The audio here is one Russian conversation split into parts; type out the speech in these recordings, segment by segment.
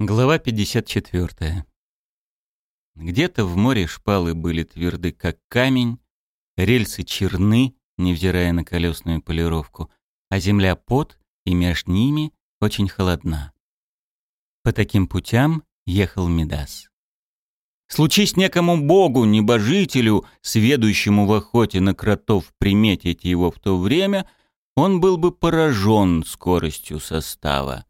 Глава 54. Где-то в море шпалы были тверды, как камень, рельсы черны, невзирая на колесную полировку, а земля под, и меж ними очень холодна. По таким путям ехал Медас. Случись некому богу, небожителю, сведущему в охоте на кротов, приметить его в то время, он был бы поражен скоростью состава.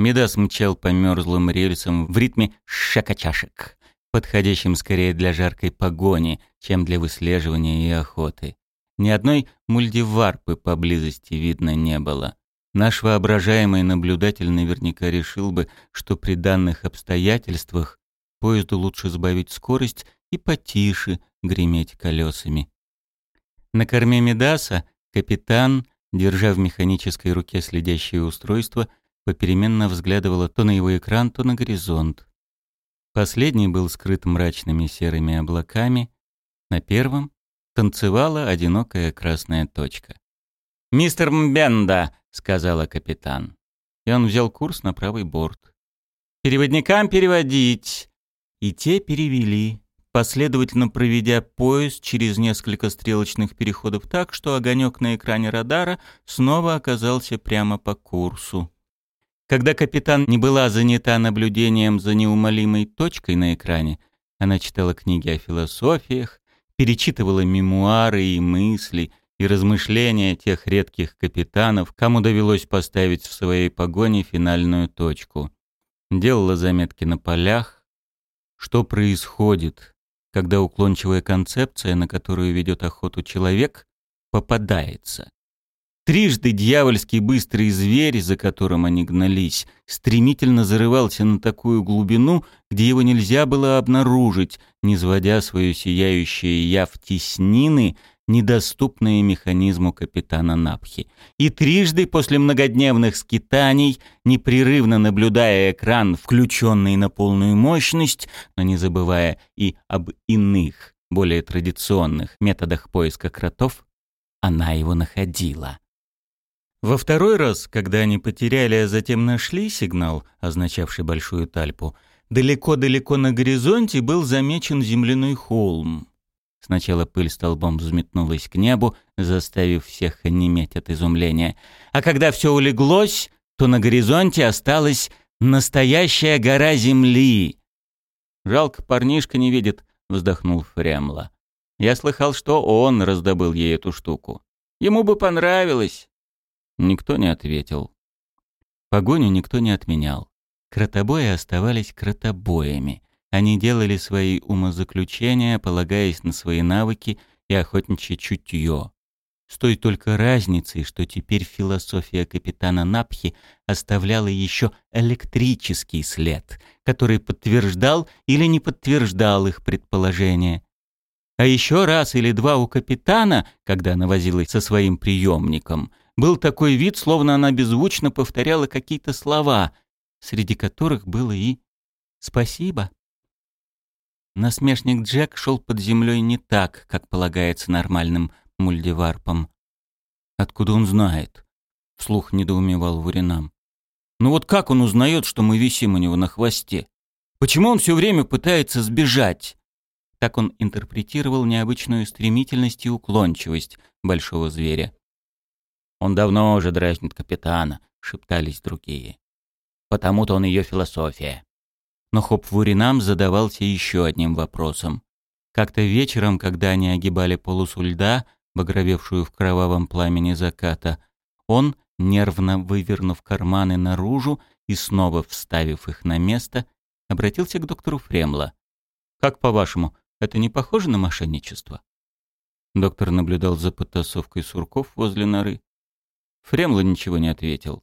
Медас мчал по мерзлым рельсам в ритме шакачашек, подходящим скорее для жаркой погони, чем для выслеживания и охоты. Ни одной мульдиварпы поблизости видно не было. Наш воображаемый наблюдатель наверняка решил бы, что при данных обстоятельствах поезду лучше сбавить скорость и потише греметь колесами. На корме Медаса капитан, держа в механической руке следящее устройство, попеременно взглядывала то на его экран, то на горизонт. Последний был скрыт мрачными серыми облаками, на первом танцевала одинокая красная точка. «Мистер Мбенда!» — сказала капитан. И он взял курс на правый борт. «Переводникам переводить!» И те перевели, последовательно проведя поезд через несколько стрелочных переходов так, что огонек на экране радара снова оказался прямо по курсу. Когда капитан не была занята наблюдением за неумолимой точкой на экране, она читала книги о философиях, перечитывала мемуары и мысли и размышления тех редких капитанов, кому довелось поставить в своей погоне финальную точку. Делала заметки на полях, что происходит, когда уклончивая концепция, на которую ведет охоту человек, попадается. Трижды дьявольский быстрый зверь, за которым они гнались, стремительно зарывался на такую глубину, где его нельзя было обнаружить, не сводя свое сияющее «я» в теснины, недоступные механизму капитана Напхи. И трижды после многодневных скитаний, непрерывно наблюдая экран, включенный на полную мощность, но не забывая и об иных, более традиционных методах поиска кротов, она его находила. Во второй раз, когда они потеряли, а затем нашли сигнал, означавший большую тальпу, далеко-далеко на горизонте был замечен земляной холм. Сначала пыль столбом взметнулась к небу, заставив всех онеметь от изумления. А когда все улеглось, то на горизонте осталась настоящая гора земли. «Жалко, парнишка не видит», — вздохнул Фрямла. «Я слыхал, что он раздобыл ей эту штуку. Ему бы понравилось». Никто не ответил. Погоню никто не отменял. Кротобои оставались кротобоями. Они делали свои умозаключения, полагаясь на свои навыки и охотничье чутье. С той только разницей, что теперь философия капитана Напхи оставляла еще электрический след, который подтверждал или не подтверждал их предположения. А еще раз или два у капитана, когда она возилась со своим приемником, был такой вид, словно она беззвучно повторяла какие-то слова, среди которых было и «спасибо». Насмешник Джек шел под землей не так, как полагается нормальным мульдиварпам. «Откуда он знает?» — вслух недоумевал Вуринам. «Ну вот как он узнает, что мы висим у него на хвосте? Почему он все время пытается сбежать?» Так он интерпретировал необычную стремительность и уклончивость большого зверя. Он давно уже дразнит капитана, шептались другие. Потому-то он ее философия. Но Хоп Вуринам задавался еще одним вопросом. Как-то вечером, когда они огибали полосу льда, багровевшую в кровавом пламени заката, он, нервно вывернув карманы наружу и снова вставив их на место, обратился к доктору Фремла. «Как по-вашему, это не похоже на мошенничество?» Доктор наблюдал за потасовкой сурков возле норы. Фремло ничего не ответил.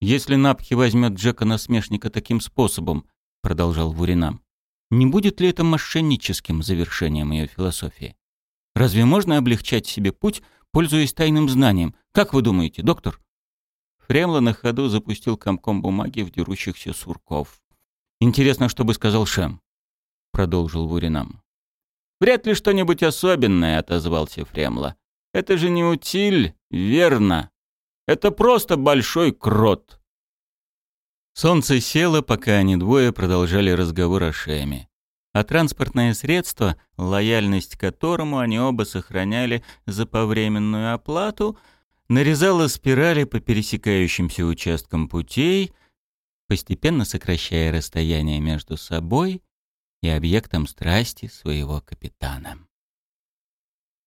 «Если Напхи возьмет Джека-насмешника таким способом», — продолжал Вуринам, «не будет ли это мошенническим завершением ее философии? Разве можно облегчать себе путь, пользуясь тайным знанием? Как вы думаете, доктор?» Фремло на ходу запустил комком бумаги в дерущихся сурков. «Интересно, что бы сказал Шем», — продолжил Вуринам. «Вряд ли что-нибудь особенное», — отозвался Фремло. «Это же не утиль, верно?» Это просто большой крот. Солнце село, пока они двое продолжали разговор о Шеме. А транспортное средство, лояльность которому они оба сохраняли за повременную оплату, нарезало спирали по пересекающимся участкам путей, постепенно сокращая расстояние между собой и объектом страсти своего капитана.